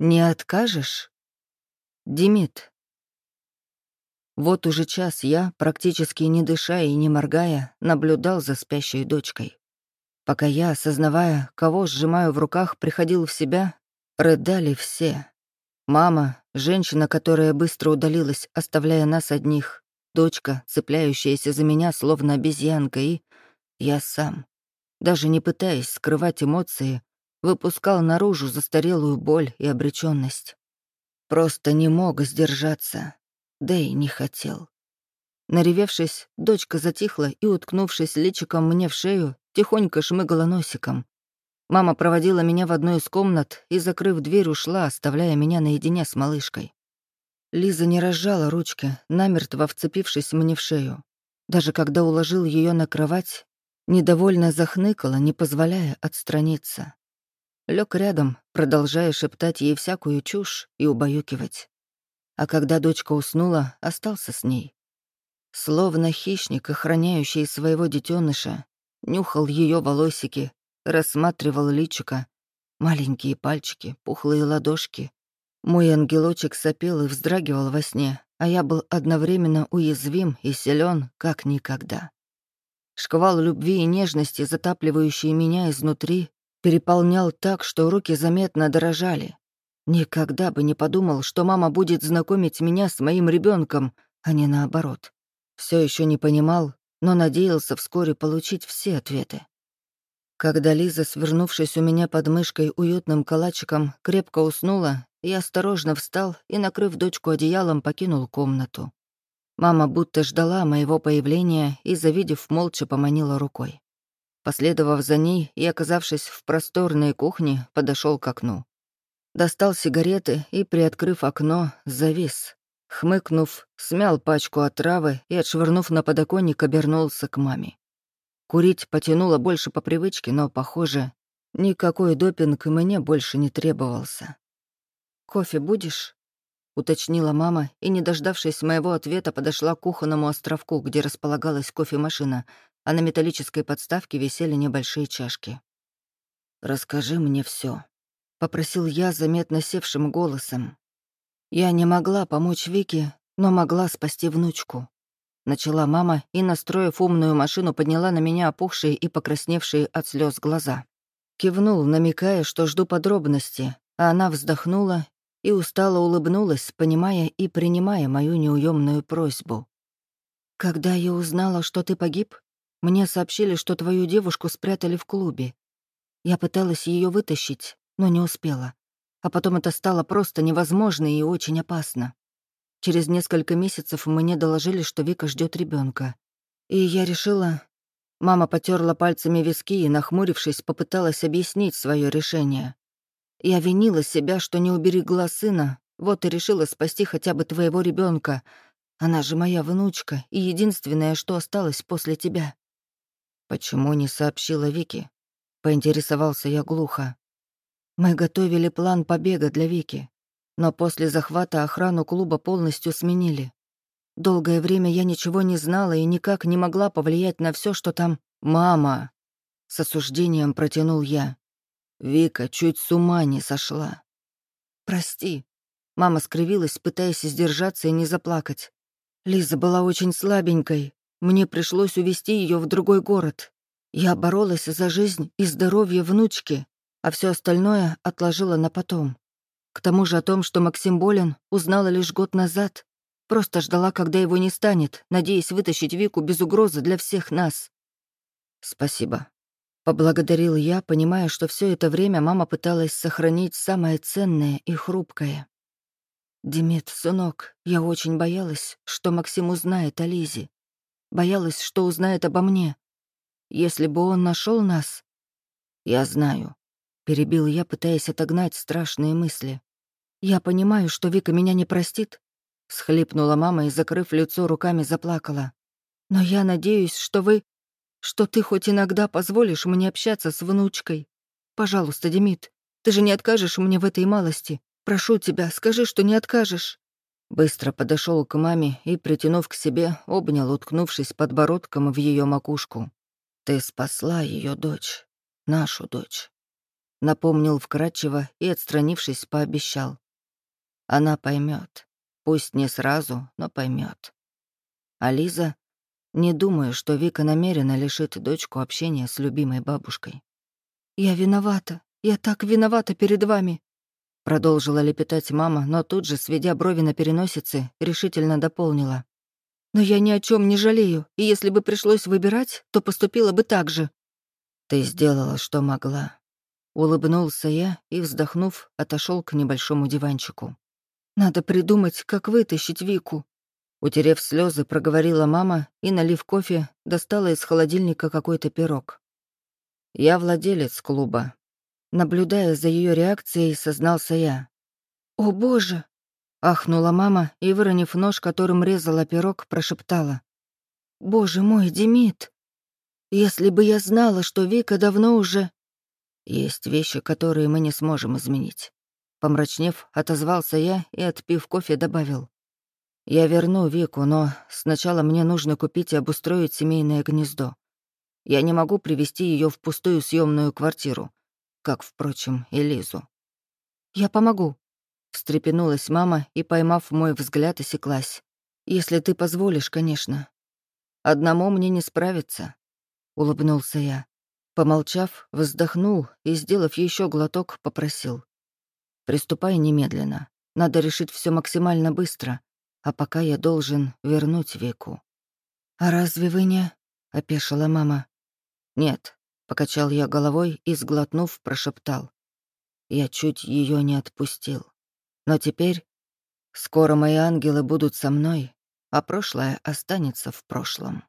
Не откажешь? Демид. Вот уже час я, практически не дыша и не моргая, наблюдал за спящей дочкой. Пока я, осознавая, кого сжимаю в руках, приходил в себя, рыдали все. Мама, женщина, которая быстро удалилась, оставляя нас одних, дочка, цепляющаяся за меня, словно обезьянка, и я сам, даже не пытаясь скрывать эмоции, выпускал наружу застарелую боль и обреченность. Просто не мог сдержаться, да и не хотел. Наревевшись, дочка затихла и, уткнувшись личиком мне в шею, тихонько шмыгала носиком. Мама проводила меня в одну из комнат и, закрыв дверь, ушла, оставляя меня наедине с малышкой. Лиза не разжала ручки, намертво вцепившись мне в шею. Даже когда уложил ее на кровать, недовольно захныкала, не позволяя отстраниться. Лег рядом, продолжая шептать ей всякую чушь и убаюкивать. А когда дочка уснула, остался с ней. Словно хищник, охраняющий своего детеныша, нюхал ее волосики, рассматривал личика, маленькие пальчики, пухлые ладошки. Мой ангелочек сопел и вздрагивал во сне, а я был одновременно уязвим и силен, как никогда. Шквал любви и нежности, затапливающий меня изнутри, переполнял так, что руки заметно дрожали. Никогда бы не подумал, что мама будет знакомить меня с моим ребенком, а не наоборот. Все еще не понимал, но надеялся вскоре получить все ответы. Когда Лиза, свернувшись у меня под мышкой уютным калачиком, крепко уснула, я осторожно встал и, накрыв дочку одеялом, покинул комнату. Мама будто ждала моего появления и, завидев, молча поманила рукой. Последовав за ней и оказавшись в просторной кухне, подошел к окну. Достал сигареты и, приоткрыв окно, завис. Хмыкнув, смял пачку отравы и, отшвырнув на подоконник, обернулся к маме. Курить потянуло больше по привычке, но, похоже, никакой допинг мне больше не требовался. «Кофе будешь?» — уточнила мама и, не дождавшись моего ответа, подошла к кухонному островку, где располагалась кофемашина, а на металлической подставке висели небольшие чашки. «Расскажи мне все, попросил я заметно севшим голосом. Я не могла помочь Вике, но могла спасти внучку. Начала мама и, настроив умную машину, подняла на меня опухшие и покрасневшие от слез глаза. Кивнул, намекая, что жду подробности, а она вздохнула и устало улыбнулась, понимая и принимая мою неуемную просьбу. «Когда я узнала, что ты погиб, мне сообщили, что твою девушку спрятали в клубе. Я пыталась ее вытащить, но не успела. А потом это стало просто невозможно и очень опасно. Через несколько месяцев мне доложили, что Вика ждет ребенка. И я решила... Мама потерла пальцами виски и, нахмурившись, попыталась объяснить свое решение. Я винила себя, что не уберегла сына, вот и решила спасти хотя бы твоего ребенка. Она же моя внучка и единственное, что осталось после тебя. «Почему не сообщила Вики?» — поинтересовался я глухо. «Мы готовили план побега для Вики, но после захвата охрану клуба полностью сменили. Долгое время я ничего не знала и никак не могла повлиять на все, что там «Мама!» — с осуждением протянул я. Вика чуть с ума не сошла. «Прости». Мама скривилась, пытаясь сдержаться и не заплакать. Лиза была очень слабенькой, мне пришлось увезти ее в другой город. Я боролась за жизнь и здоровье внучки, а все остальное отложила на потом. К тому же о том, что Максим болен, узнала лишь год назад. Просто ждала, когда его не станет, надеясь вытащить Вику без угрозы для всех нас. «Спасибо», — поблагодарил я, понимая, что все это время мама пыталась сохранить самое ценное и хрупкое. «Демид, сынок, я очень боялась, что Максим узнает о Лизе. Боялась, что узнает обо мне. Если бы он нашел нас... Я знаю. Перебил я, пытаясь отогнать страшные мысли. Я понимаю, что Вика меня не простит. Схлипнула мама и, закрыв лицо руками, заплакала. Но я надеюсь, что вы... Что ты хоть иногда позволишь мне общаться с внучкой. Пожалуйста, Демид, ты же не откажешь мне в этой малости. Прошу тебя, скажи, что не откажешь. Быстро подошел к маме и, притянув к себе, обнял, уткнувшись подбородком в ее макушку. «Ты спасла ее дочь, нашу дочь. напомнил вкратчиво и, отстранившись, пообещал. Она поймет. Пусть не сразу, но поймет. А не думаю, что Вика намеренно лишит дочку общения с любимой бабушкой. «Я виновата. Я так виновата перед вами», — продолжила лепетать мама, но тут же, сведя брови на переносице, решительно дополнила. «Но я ни о чем не жалею, и если бы пришлось выбирать, то поступила бы так же». «Ты сделала, что могла», — улыбнулся я и, вздохнув, отошел к небольшому диванчику. «Надо придумать, как вытащить Вику». Утерев слезы, проговорила мама и, налив кофе, достала из холодильника какой-то пирог. «Я владелец клуба». Наблюдая за ее реакцией, сознался я. «О, боже!» — ахнула мама и, выронив нож, которым резала пирог, прошептала. «Боже мой, Демид! Если бы я знала, что Вика давно уже...» «Есть вещи, которые мы не сможем изменить». Помрачнев, отозвался я и, отпив кофе, добавил. «Я верну Вику, но сначала мне нужно купить и обустроить семейное гнездо. Я не могу привести ее в пустую съемную квартиру, как, впрочем, и Лизу». «Я помогу», — встрепенулась мама и, поймав мой взгляд, осеклась. «Если ты позволишь, конечно. Одному мне не справиться улыбнулся я. Помолчав, вздохнул и, сделав еще глоток, попросил. «Приступай немедленно. Надо решить все максимально быстро, а пока я должен вернуть Вику». «А разве вы не...» — опешила мама. «Нет», — покачал я головой и, сглотнув, прошептал. «Я чуть ее не отпустил. Но теперь скоро мои ангелы будут со мной, а прошлое останется в прошлом».